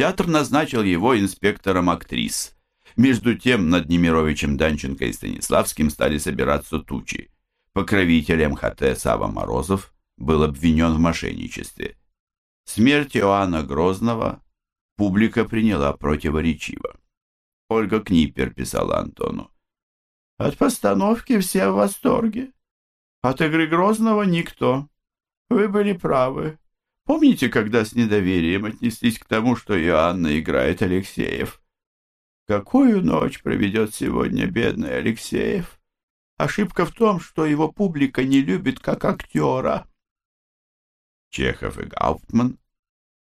Театр назначил его инспектором актрис. Между тем над Немировичем Данченко и Станиславским стали собираться тучи. Покровитель МХТ Сава Морозов был обвинен в мошенничестве. Смерть Иоанна Грозного публика приняла противоречиво. Ольга Книпер писала Антону. «От постановки все в восторге. От игры Грозного никто. Вы были правы. Помните, когда с недоверием отнеслись к тому, что Иоанна играет Алексеев? Какую ночь проведет сегодня бедный Алексеев? Ошибка в том, что его публика не любит как актера». Чехов и Гауптман,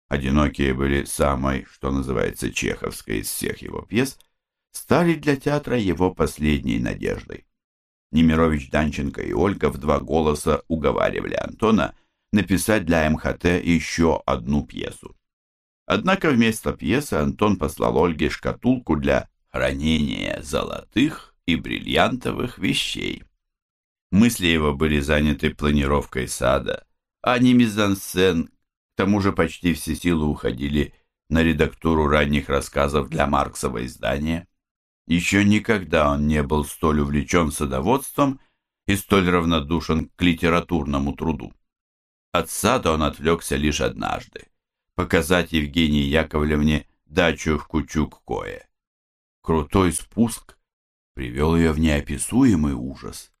одинокие были самой, что называется, чеховской из всех его пьес, стали для театра его последней надеждой. Немирович Данченко и Ольга в два голоса уговаривали Антона написать для МХТ еще одну пьесу. Однако вместо пьесы Антон послал Ольге шкатулку для хранения золотых и бриллиантовых вещей. Мысли его были заняты планировкой сада, а не мизансцен, к тому же почти все силы уходили на редактуру ранних рассказов для Марксова издания. Еще никогда он не был столь увлечен садоводством и столь равнодушен к литературному труду. От сада он отвлекся лишь однажды – показать Евгении Яковлевне дачу в Кучук-Кое. Крутой спуск привел ее в неописуемый ужас,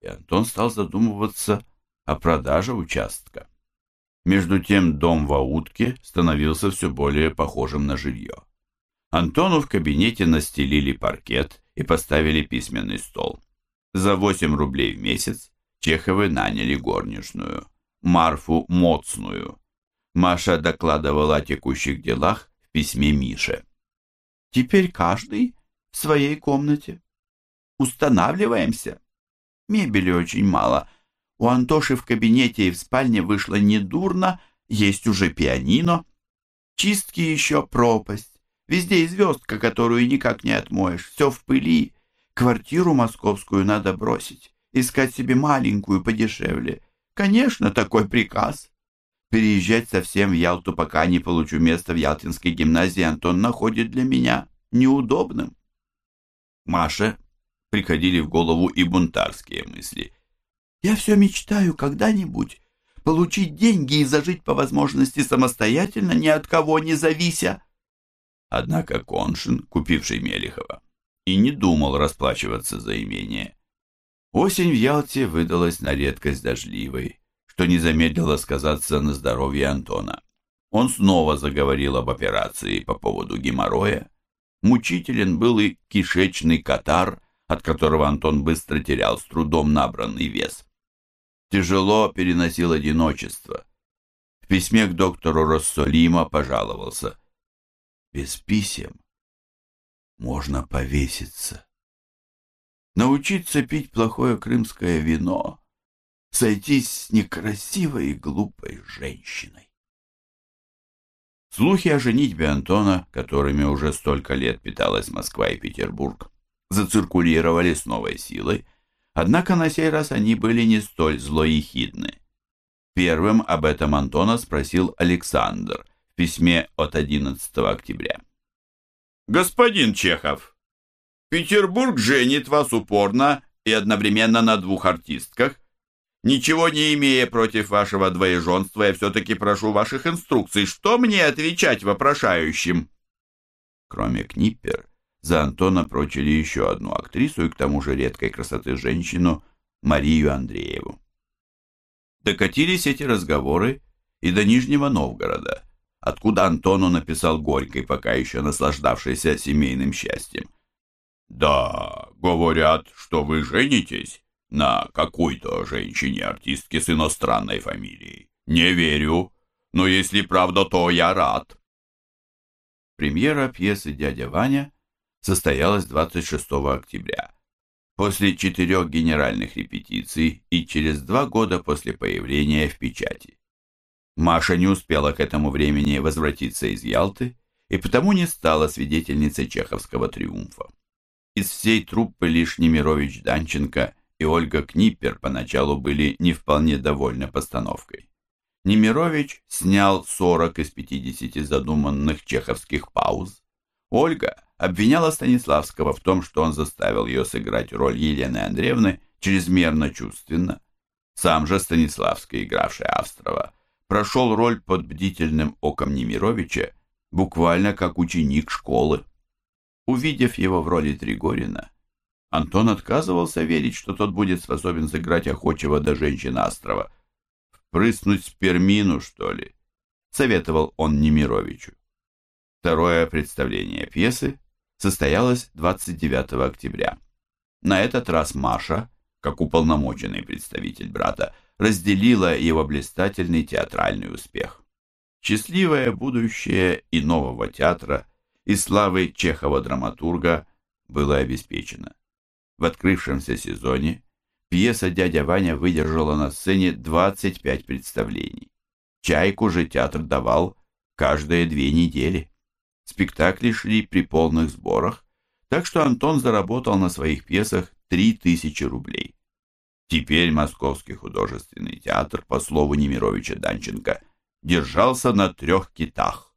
и Антон стал задумываться о продаже участка. Между тем дом в Аутке становился все более похожим на жилье. Антону в кабинете настелили паркет и поставили письменный стол. За 8 рублей в месяц Чеховы наняли горничную, Марфу Моцную. Маша докладывала о текущих делах в письме Мише. «Теперь каждый в своей комнате. Устанавливаемся. Мебели очень мало, у Антоши в кабинете и в спальне вышло недурно, есть уже пианино. Чистки еще пропасть. Везде и звездка, которую никак не отмоешь. Все в пыли. Квартиру московскую надо бросить. Искать себе маленькую подешевле. Конечно, такой приказ. Переезжать совсем в Ялту, пока не получу место в Ялтинской гимназии, Антон находит для меня неудобным. Маше приходили в голову и бунтарские мысли – я все мечтаю когда-нибудь получить деньги и зажить по возможности самостоятельно, ни от кого не завися. Однако Коншин, купивший Мелихова, и не думал расплачиваться за имение. Осень в Ялте выдалась на редкость дождливой, что не замедлило сказаться на здоровье Антона. Он снова заговорил об операции по поводу геморроя. Мучителен был и кишечный катар, от которого Антон быстро терял с трудом набранный вес тяжело переносил одиночество. В письме к доктору Рассолима пожаловался. Без писем можно повеситься. Научиться пить плохое крымское вино, сойтись с некрасивой и глупой женщиной. Слухи о женитьбе Антона, которыми уже столько лет питалась Москва и Петербург, зациркулировали с новой силой, Однако на сей раз они были не столь злоехидны. Первым об этом Антона спросил Александр в письме от 11 октября. «Господин Чехов, Петербург женит вас упорно и одновременно на двух артистках. Ничего не имея против вашего двоеженства, я все-таки прошу ваших инструкций. Что мне отвечать вопрошающим?» Кроме Книппер, за Антона прочили еще одну актрису и к тому же редкой красоты женщину Марию Андрееву. Докатились эти разговоры и до Нижнего Новгорода, откуда Антону написал Горький, пока еще наслаждавшийся семейным счастьем. «Да, говорят, что вы женитесь на какой-то женщине-артистке с иностранной фамилией. Не верю, но если правда, то я рад». Премьера пьесы «Дядя Ваня» состоялась 26 октября. После четырех генеральных репетиций и через два года после появления в печати. Маша не успела к этому времени возвратиться из Ялты и потому не стала свидетельницей чеховского триумфа. Из всей труппы лишь Немирович Данченко и Ольга Книппер поначалу были не вполне довольны постановкой. Немирович снял 40 из 50 задуманных чеховских пауз. Ольга обвиняла Станиславского в том, что он заставил ее сыграть роль Елены Андреевны чрезмерно чувственно. Сам же Станиславский, игравший Австрова, прошел роль под бдительным оком Немировича, буквально как ученик школы. Увидев его в роли Тригорина, Антон отказывался верить, что тот будет способен сыграть охочего до женщин Астрова. «Впрыснуть спермину, что ли?» — советовал он Немировичу. Второе представление пьесы состоялось 29 октября. На этот раз Маша, как уполномоченный представитель брата, разделила его блистательный театральный успех. Счастливое будущее и нового театра, и славы Чехова-драматурга было обеспечено. В открывшемся сезоне пьеса «Дядя Ваня» выдержала на сцене 25 представлений. «Чайку» же театр давал каждые две недели. Спектакли шли при полных сборах, так что Антон заработал на своих пьесах 3000 рублей. Теперь Московский художественный театр, по слову Немировича Данченко, держался на трех китах –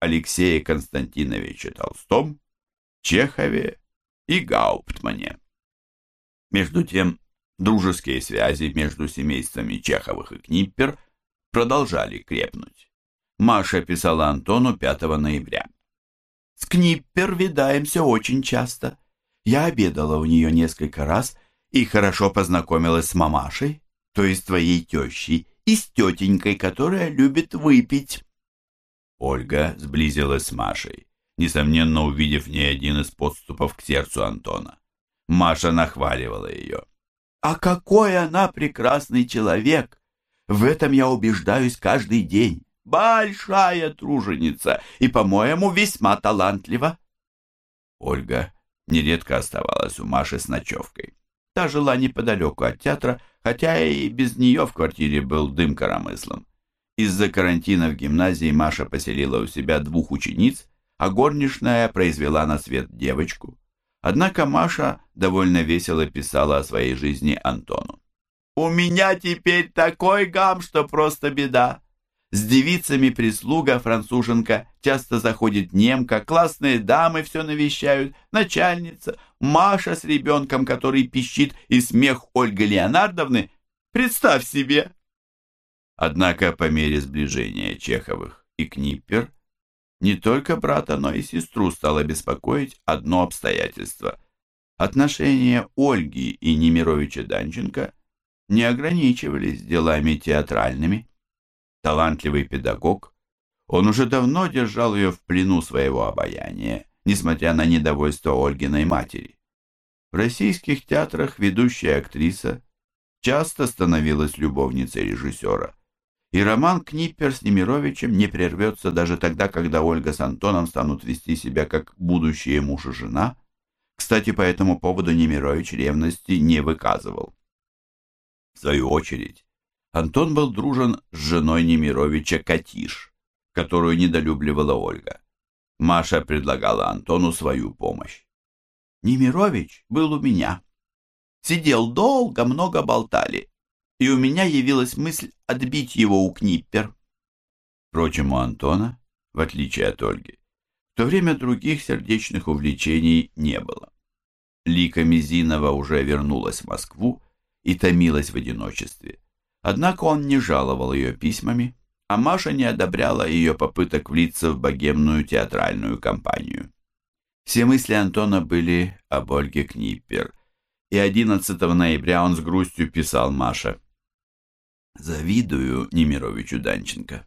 Алексее Константиновиче Толстом, Чехове и Гауптмане. Между тем, дружеские связи между семействами Чеховых и Книппер продолжали крепнуть. Маша писала Антону 5 ноября. С Книппер видаемся очень часто. Я обедала у нее несколько раз и хорошо познакомилась с мамашей, то есть твоей тещей, и с тетенькой, которая любит выпить. Ольга сблизилась с Машей, несомненно увидев не один из подступов к сердцу Антона. Маша нахваливала ее. «А какой она прекрасный человек! В этом я убеждаюсь каждый день большая труженица и, по-моему, весьма талантлива. Ольга нередко оставалась у Маши с ночевкой. Та жила неподалеку от театра, хотя и без нее в квартире был дым коромыслом. Из-за карантина в гимназии Маша поселила у себя двух учениц, а горничная произвела на свет девочку. Однако Маша довольно весело писала о своей жизни Антону. «У меня теперь такой гам, что просто беда. С девицами прислуга француженка, часто заходит немка, классные дамы все навещают, начальница, Маша с ребенком, который пищит, и смех Ольги Леонардовны. Представь себе! Однако по мере сближения Чеховых и Книппер не только брата, но и сестру стало беспокоить одно обстоятельство. Отношения Ольги и Немировича Данченко не ограничивались делами театральными талантливый педагог, он уже давно держал ее в плену своего обаяния, несмотря на недовольство Ольгиной матери. В российских театрах ведущая актриса часто становилась любовницей режиссера, и роман Книппер с Немировичем не прервется даже тогда, когда Ольга с Антоном станут вести себя как будущие муж и жена. Кстати, по этому поводу Немирович ревности не выказывал. В свою очередь, Антон был дружен с женой Немировича Катиш, которую недолюбливала Ольга. Маша предлагала Антону свою помощь. Немирович был у меня. Сидел долго, много болтали, и у меня явилась мысль отбить его у Книппер. Впрочем, у Антона, в отличие от Ольги, в то время других сердечных увлечений не было. Лика Мизинова уже вернулась в Москву и томилась в одиночестве. Однако он не жаловал ее письмами, а Маша не одобряла ее попыток влиться в богемную театральную компанию. Все мысли Антона были об Ольге Книппер, и 11 ноября он с грустью писал Маше. «Завидую Немировичу Данченко,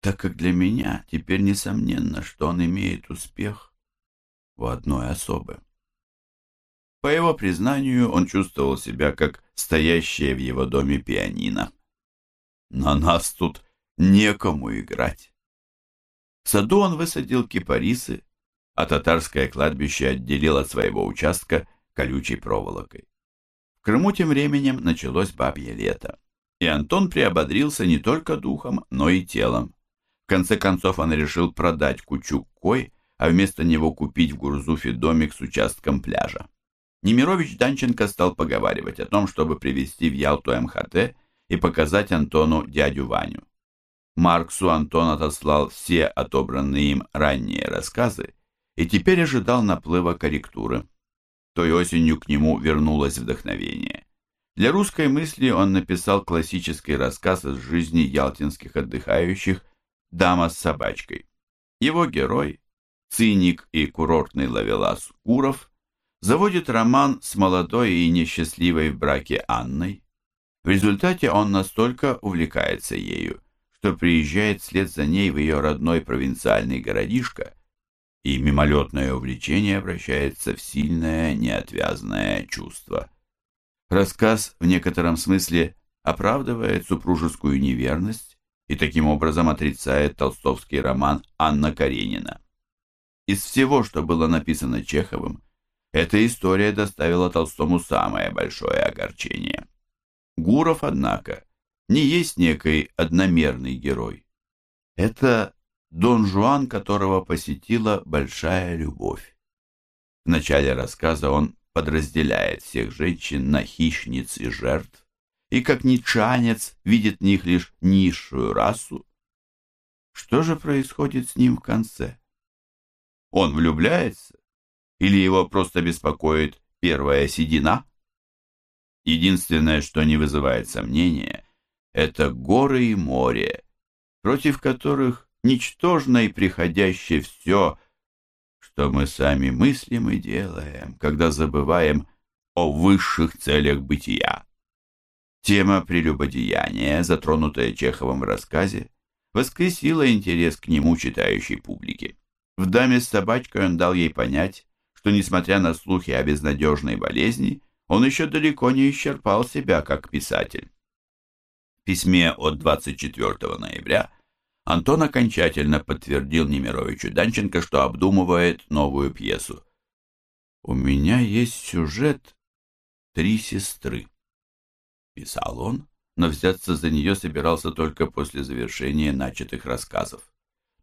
так как для меня теперь несомненно, что он имеет успех у одной особы. По его признанию, он чувствовал себя как стоящее в его доме пианино. На нас тут некому играть. В саду он высадил кипарисы, а татарское кладбище отделил от своего участка колючей проволокой. В Крыму тем временем началось бабье лето, и Антон приободрился не только духом, но и телом. В конце концов он решил продать кучу кой, а вместо него купить в Гурзуфе домик с участком пляжа. Немирович Данченко стал поговаривать о том, чтобы привезти в Ялту МХТ и показать Антону дядю Ваню. Марксу Антон отослал все отобранные им ранние рассказы и теперь ожидал наплыва корректуры. Той осенью к нему вернулось вдохновение. Для русской мысли он написал классический рассказ из жизни ялтинских отдыхающих «Дама с собачкой». Его герой, циник и курортный ловелас Куров, заводит роман с молодой и несчастливой в браке Анной. В результате он настолько увлекается ею, что приезжает вслед за ней в ее родной провинциальный городишко, и мимолетное увлечение обращается в сильное неотвязное чувство. Рассказ в некотором смысле оправдывает супружескую неверность и таким образом отрицает толстовский роман Анна Каренина. Из всего, что было написано Чеховым, эта история доставила Толстому самое большое огорчение. Гуров, однако, не есть некий одномерный герой. Это Дон Жуан, которого посетила большая любовь. В начале рассказа он подразделяет всех женщин на хищниц и жертв, и как ницшанец видит в них лишь низшую расу. Что же происходит с ним в конце? Он влюбляется? Или его просто беспокоит первая седина? Единственное, что не вызывает сомнения, это горы и море, против которых ничтожно и приходящее все – что мы сами мыслим и делаем, когда забываем о высших целях бытия. Тема прелюбодеяния, затронутая Чеховым в рассказе, воскресила интерес к нему читающей публики. В «Даме с собачкой» он дал ей понять, что, несмотря на слухи о безнадежной болезни, он еще далеко не исчерпал себя как писатель. В письме от 24 ноября Антон окончательно подтвердил Немировичу Данченко, что обдумывает новую пьесу. «У меня есть сюжет «Три сестры», — писал он, но взяться за нее собирался только после завершения начатых рассказов.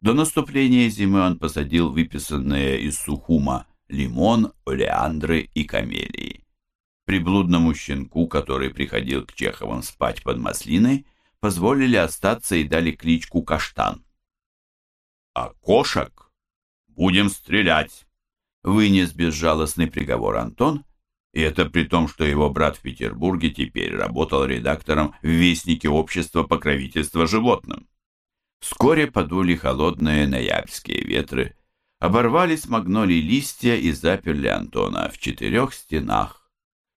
До наступления зимы он посадил выписанные из Сухума лимон, олеандры и камелии. Приблудному щенку, который приходил к Чеховым спать под маслиной, позволили остаться и дали кличку Каштан. «А кошек будем стрелять!» Вынес безжалостный приговор Антон, и это при том, что его брат в Петербурге теперь работал редактором в Вестнике общества покровительства животным. Вскоре подули холодные ноябрьские ветры, оборвались магнолии листья и заперли Антона в четырех стенах.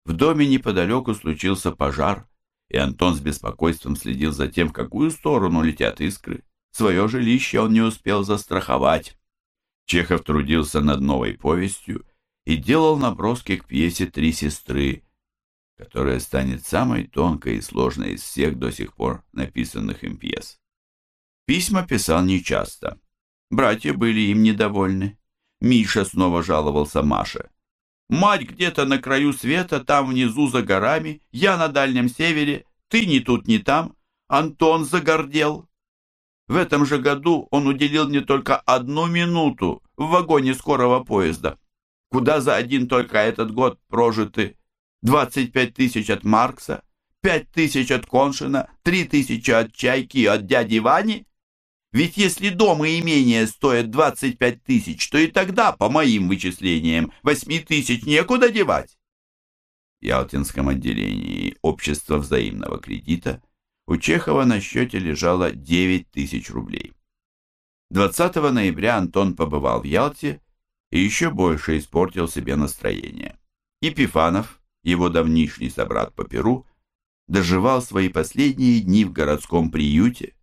В доме неподалеку случился пожар, и Антон с беспокойством следил за тем, в какую сторону летят искры. Свое жилище он не успел застраховать. Чехов трудился над новой повестью и делал наброски к пьесе «Три сестры», которая станет самой тонкой и сложной из всех до сих пор написанных им пьес. Письма писал нечасто. Братья были им недовольны. Миша снова жаловался Маше. Мать где-то на краю света, там внизу за горами, я на дальнем севере, ты ни тут, ни там. Антон загордел. В этом же году он уделил мне только одну минуту в вагоне скорого поезда, куда за один только этот год прожиты 25 тысяч от Маркса, 5 тысяч от Коншина, 3 тысячи от Чайки от дяди Вани. Ведь если дом и имение стоят 25 тысяч, то и тогда, по моим вычислениям, 8 тысяч некуда девать. В Ялтинском отделении Общества взаимного кредита у Чехова на счете лежало 9 тысяч рублей. 20 ноября Антон побывал в Ялте и еще больше испортил себе настроение. Епифанов, его давнишний собрат по Перу, доживал свои последние дни в городском приюте,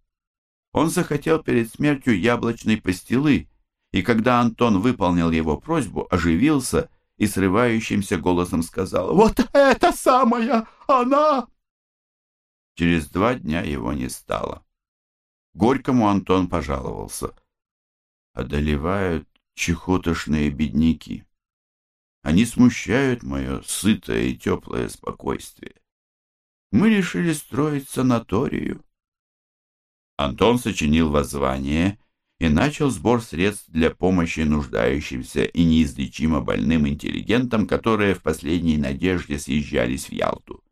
он захотел перед смертью яблочной пастилы, и когда Антон выполнил его просьбу, оживился и срывающимся голосом сказал «Вот это самая она!» Через два дня его не стало. Горькому Антон пожаловался. Одолевают чехотошные бедняки. Они смущают мое сытое и теплое спокойствие. Мы решили строить санаторию. Антон сочинил воззвание и начал сбор средств для помощи нуждающимся и неизлечимо больным интеллигентам, которые в последней надежде съезжались в Ялту.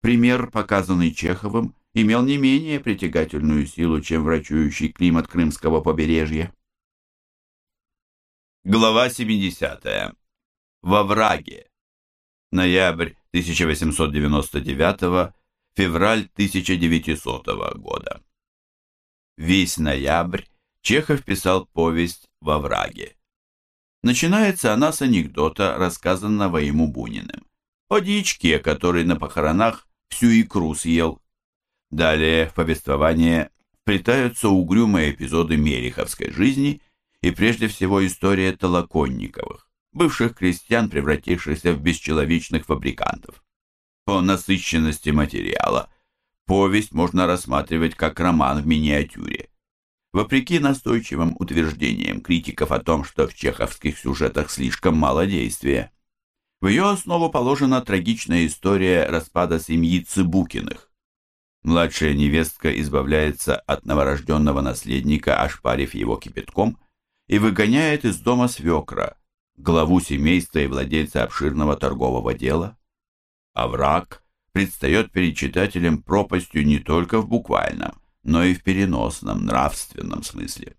Пример, показанный Чеховым, имел не менее притягательную силу, чем врачующий климат крымского побережья. Глава 70. Во враге. Ноябрь 1899, февраль 1900 года. Весь ноябрь Чехов писал повесть «Во враге». Начинается она с анекдота, рассказанного ему Буниным, о дичке, который на похоронах всю икру съел. Далее в повествование вплетаются угрюмые эпизоды Мереховской жизни и прежде всего история Толоконниковых, бывших крестьян, превратившихся в бесчеловечных фабрикантов. По насыщенности материала повесть можно рассматривать как роман в миниатюре. Вопреки настойчивым утверждениям критиков о том, что в чеховских сюжетах слишком мало действия, в ее основу положена трагичная история распада семьи Цыбукиных. Младшая невестка избавляется от новорожденного наследника, ошпарив его кипятком, и выгоняет из дома свекра, главу семейства и владельца обширного торгового дела. А враг предстает перед читателем пропастью не только в буквальном, но и в переносном, нравственном смысле.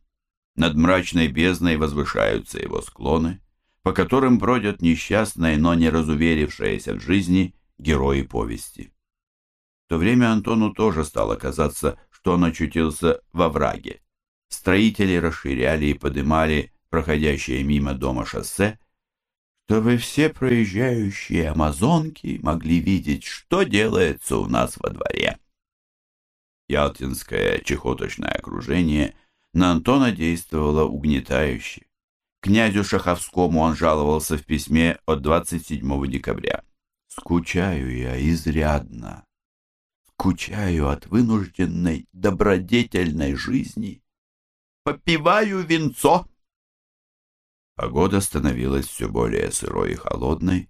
Над мрачной бездной возвышаются его склоны, по которым бродят несчастные, но не разуверившиеся в жизни герои повести. В то время Антону тоже стало казаться, что он очутился во враге. Строители расширяли и подымали проходящее мимо дома шоссе, чтобы все проезжающие амазонки могли видеть, что делается у нас во дворе. Ялтинское чехоточное окружение на Антона действовало угнетающе. Князю Шаховскому он жаловался в письме от 27 декабря. «Скучаю я изрядно. Скучаю от вынужденной добродетельной жизни. Попиваю винцо». Погода становилась все более сырой и холодной,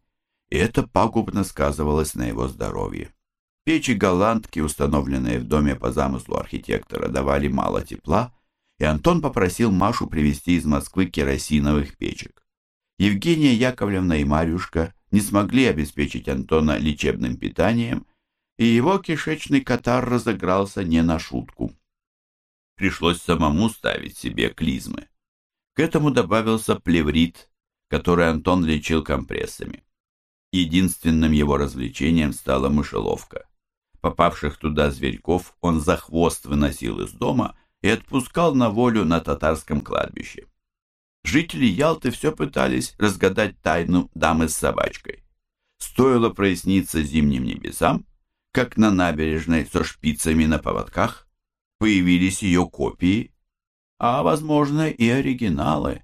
и это пагубно сказывалось на его здоровье. Печи-голландки, установленные в доме по замыслу архитектора, давали мало тепла, и Антон попросил Машу привезти из Москвы керосиновых печек. Евгения Яковлевна и Марюшка не смогли обеспечить Антона лечебным питанием, и его кишечный катар разыгрался не на шутку. Пришлось самому ставить себе клизмы. К этому добавился плеврит, который Антон лечил компрессами. Единственным его развлечением стала мышеловка. Попавших туда зверьков он за хвост выносил из дома и отпускал на волю на татарском кладбище. Жители Ялты все пытались разгадать тайну дамы с собачкой. Стоило проясниться зимним небесам, как на набережной со шпицами на поводках появились ее копии, а, возможно, и оригиналы.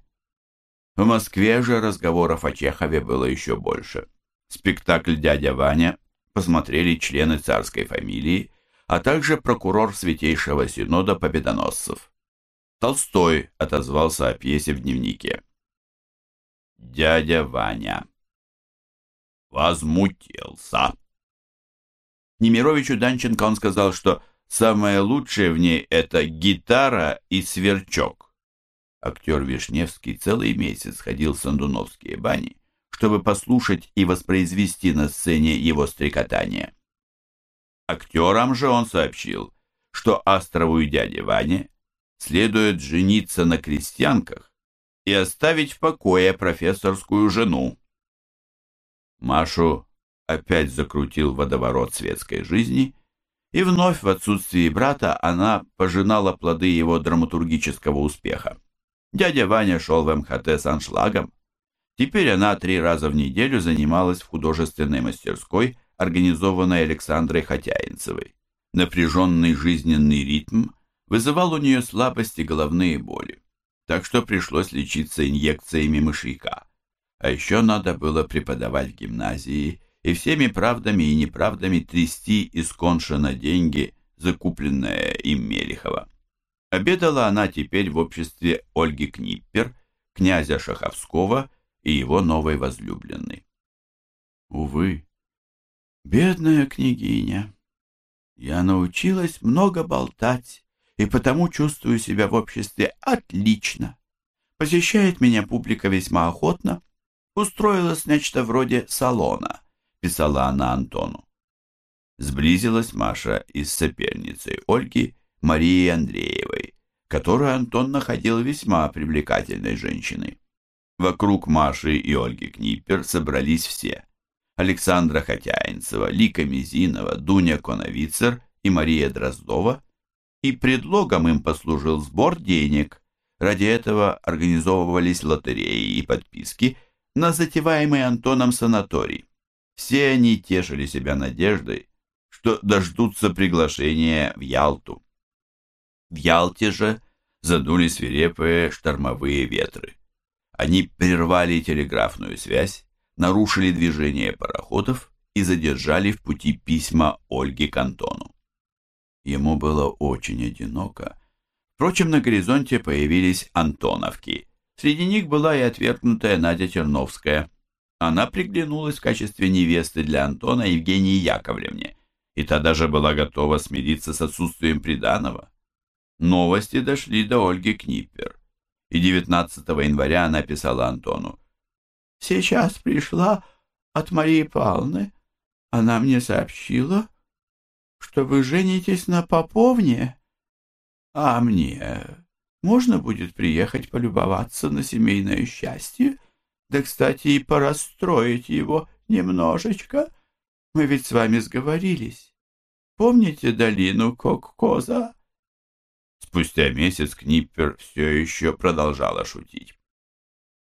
В Москве же разговоров о Чехове было еще больше. Спектакль «Дядя Ваня» посмотрели члены царской фамилии, а также прокурор Святейшего Синода Победоносцев. Толстой отозвался о пьесе в дневнике. «Дядя Ваня возмутился». Немировичу Данченко он сказал, что самое лучшее в ней это гитара и сверчок. Актер Вишневский целый месяц ходил в Сандуновские бани, чтобы послушать и воспроизвести на сцене его стрекотание. Актерам же он сообщил, что Астрову и дяде Ване следует жениться на крестьянках и оставить в покое профессорскую жену. Машу опять закрутил водоворот светской жизни, и вновь в отсутствии брата она пожинала плоды его драматургического успеха. Дядя Ваня шел в МХТ с аншлагом, Теперь она три раза в неделю занималась в художественной мастерской, организованной Александрой Хотяинцевой. Напряженный жизненный ритм вызывал у нее слабости и головные боли, так что пришлось лечиться инъекциями мышьяка. А еще надо было преподавать в гимназии и всеми правдами и неправдами трясти из деньги, закупленные им Мелихова. Обедала она теперь в обществе Ольги Книппер, князя Шаховского и его новой возлюбленной. Увы, бедная княгиня, я научилась много болтать и потому чувствую себя в обществе отлично. Посещает меня публика весьма охотно. Устроилась нечто вроде салона, писала она Антону. Сблизилась Маша и с соперницей Ольги Марией Андреевой, которую Антон находил весьма привлекательной женщиной. Вокруг Маши и Ольги Книпер собрались все. Александра Хотяинцева, Лика Мизинова, Дуня Коновицер и Мария Дроздова, и предлогом им послужил сбор денег. Ради этого организовывались лотереи и подписки на затеваемый Антоном санаторий. Все они тешили себя надеждой, что дождутся приглашения в Ялту. В Ялте же задули свирепые штормовые ветры. Они прервали телеграфную связь, нарушили движение пароходов и задержали в пути письма Ольги к. Ему было очень одиноко. Впрочем, на горизонте появились Антоновки. Среди них была и отвергнутая Надя Терновская. Она приглянулась в качестве невесты для Антона Евгении Яковлевне, и та даже была готова смириться с отсутствием приданого. Новости дошли до Ольги Книппер, и 19 января она писала Антону. «Сейчас пришла от Марии Павловны. Она мне сообщила, что вы женитесь на Поповне, а мне можно будет приехать полюбоваться на семейное счастье, да, кстати, и порастроить его немножечко. Мы ведь с вами сговорились. Помните долину Кок-Коза?» Спустя месяц Книппер все еще продолжала шутить.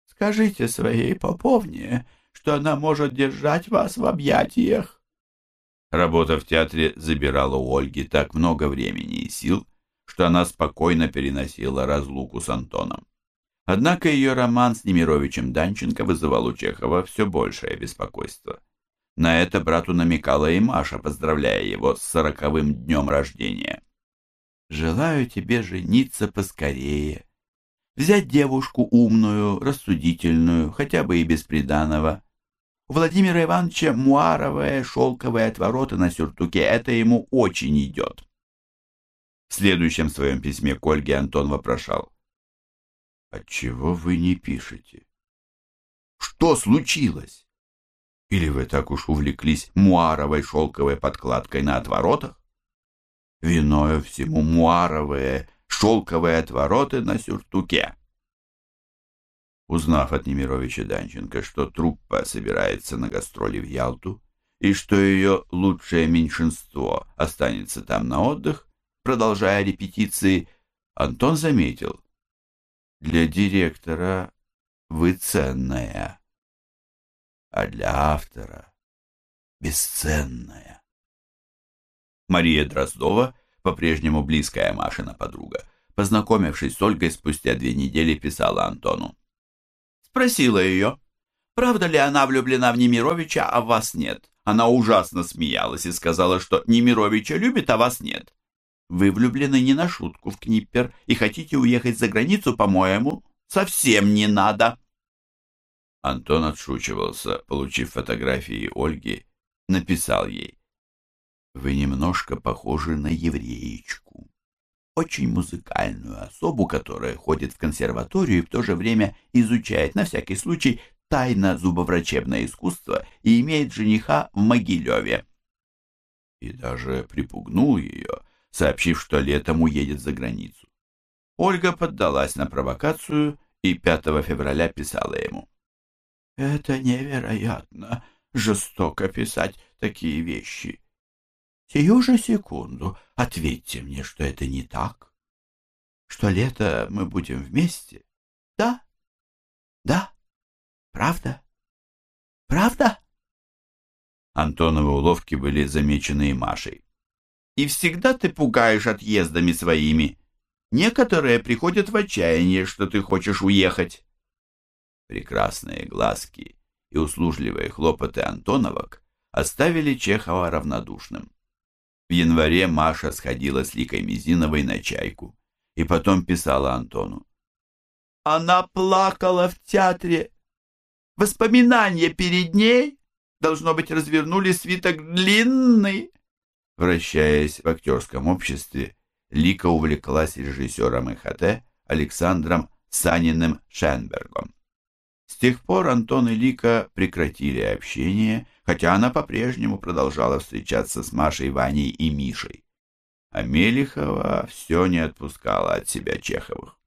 «Скажите своей поповне, что она может держать вас в объятиях». Работа в театре забирала у Ольги так много времени и сил, что она спокойно переносила разлуку с Антоном. Однако ее роман с Немировичем Данченко вызывал у Чехова все большее беспокойство. На это брату намекала и Маша, поздравляя его с сороковым днем рождения. Желаю тебе жениться поскорее. Взять девушку умную, рассудительную, хотя бы и без. У Владимира Ивановича муаровые шелковые отвороты на сюртуке. Это ему очень идет. В следующем своем письме к Ольге Антон вопрошал. «Отчего вы не пишете? Что случилось? Или вы так уж увлеклись муаровой шелковой подкладкой на отворотах? Виною всему муаровые шелковые отвороты на сюртуке. Узнав от Немировича Данченко, что труппа собирается на гастроли в Ялту, и что ее лучшее меньшинство останется там на отдых, продолжая репетиции, Антон заметил. Для директора вы ценная, а для автора бесценная. Мария Дроздова, по-прежнему близкая Машина подруга, познакомившись с Ольгой спустя две недели, писала Антону. Спросила ее, правда ли она влюблена в Немировича, а вас нет. Она ужасно смеялась и сказала, что Немировича любит, а вас нет. Вы влюблены не на шутку в Книппер и хотите уехать за границу, по-моему, совсем не надо. Антон отшучивался, получив фотографии Ольги, написал ей. Вы немножко похожи на евреечку. Очень музыкальную особу, которая ходит в консерваторию и в то же время изучает на всякий случай тайно зубоврачебное искусство и имеет жениха в Могилеве. И даже припугнул ее, сообщив, что летом уедет за границу. Ольга поддалась на провокацию и 5 февраля писала ему. «Это невероятно, жестоко писать такие вещи. Сию же секунду ответьте мне, что это не так. Что лето мы будем вместе. Да? Да? Правда? Правда? Антоновы уловки были замечены и Машей. И всегда ты пугаешь отъездами своими. Некоторые приходят в отчаяние, что ты хочешь уехать. Прекрасные глазки и услужливые хлопоты Антоновок оставили Чехова равнодушным. В январе Маша сходила с Ликой Мизиновой на чайку и потом писала Антону. Она плакала в театре. Воспоминания перед ней, должно быть, развернули свиток длинный. Вращаясь в актерском обществе, Лика увлеклась режиссером ИХТ Александром Саниным Шенбергом. С тех пор Антон и Лика прекратили общение, хотя она по-прежнему продолжала встречаться с Машей, Ваней и Мишей. А Мелихова все не отпускала от себя Чеховых.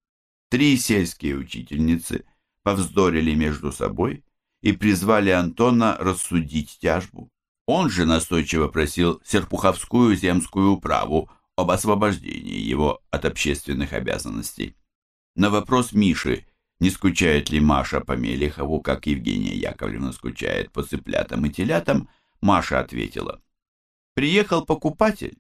Три сельские учительницы повздорили между собой и призвали Антона рассудить тяжбу. Он же настойчиво просил Серпуховскую земскую управу об освобождении его от общественных обязанностей. На вопрос Миши, не скучает ли Маша по Мелехову, как Евгения Яковлевна скучает по цыплятам и телятам, Маша ответила. «Приехал покупатель,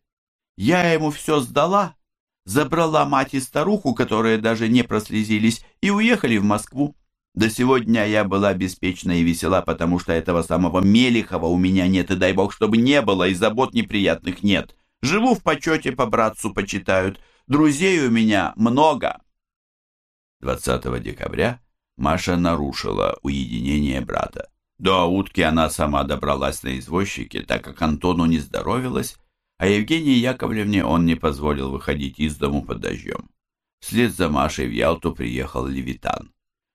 я ему все сдала, забрала мать и старуху, которые даже не прослезились, и уехали в Москву. До сегодня я была беспечна и весела, потому что этого самого Мелихова у меня нет, и дай бог, чтобы не было, и забот неприятных нет. Живу в почете, по братцу почитают. Друзей у меня много. 20 декабря Маша нарушила уединение брата. До утки она сама добралась на извозчике, так как Антону не здоровилась, а Евгении Яковлевне он не позволил выходить из дому под дождем. Вслед за Машей в Ялту приехал Левитан.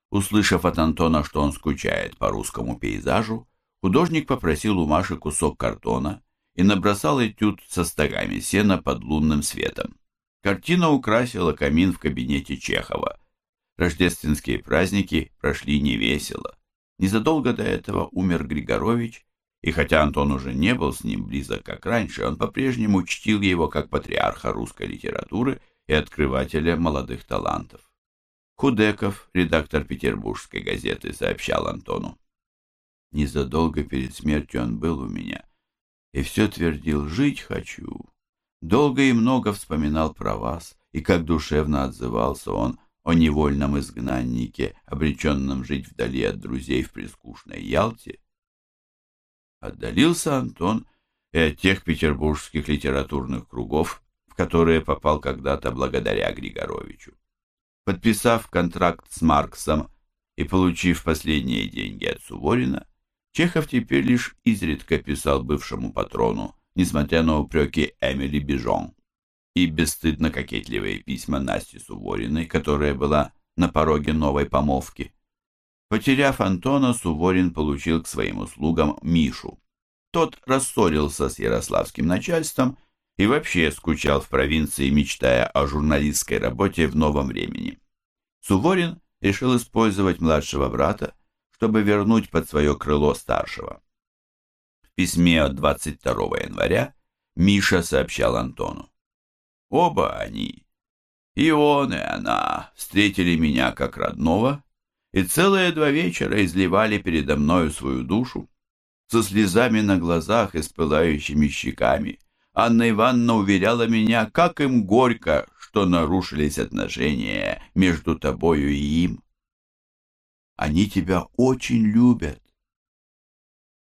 Услышав от Антона, что он скучает по русскому пейзажу, художник попросил у Маши кусок картона и набросал этюд со стогами сена под лунным светом. Картина украсила камин в кабинете Чехова. Рождественские праздники прошли невесело. Незадолго до этого умер Григорович, и хотя Антон уже не был с ним близок, как раньше, он по-прежнему чтил его как патриарха русской литературы и открывателя молодых талантов. Худеков, редактор петербургской газеты, сообщал Антону. Незадолго перед смертью он был у меня и все твердил «жить хочу». Долго и много вспоминал про вас, и как душевно отзывался он о невольном изгнаннике, обреченном жить вдали от друзей в прескучной Ялте. Отдалился Антон и от тех петербургских литературных кругов, в которые попал когда-то благодаря Григоровичу. Подписав контракт с Марксом и получив последние деньги от Суворина, Чехов теперь лишь изредка писал бывшему патрону, несмотря на упреки Эмили Бижон и бесстыдно кокетливые письма Насти Сувориной, которая была на пороге новой помолвки. Потеряв Антона, Суворин получил к своим услугам Мишу. Тот рассорился с ярославским начальством и вообще скучал в провинции, мечтая о журналистской работе в новом времени. Суворин решил использовать младшего брата чтобы вернуть под свое крыло старшего. В письме от 22 января Миша сообщал Антону. Оба они, и он, и она, встретили меня как родного, и целые два вечера изливали передо мною свою душу. Со слезами на глазах и с пылающими щеками Анна Ивановна уверяла меня, как им горько, что нарушились отношения между тобою и им. Они тебя очень любят.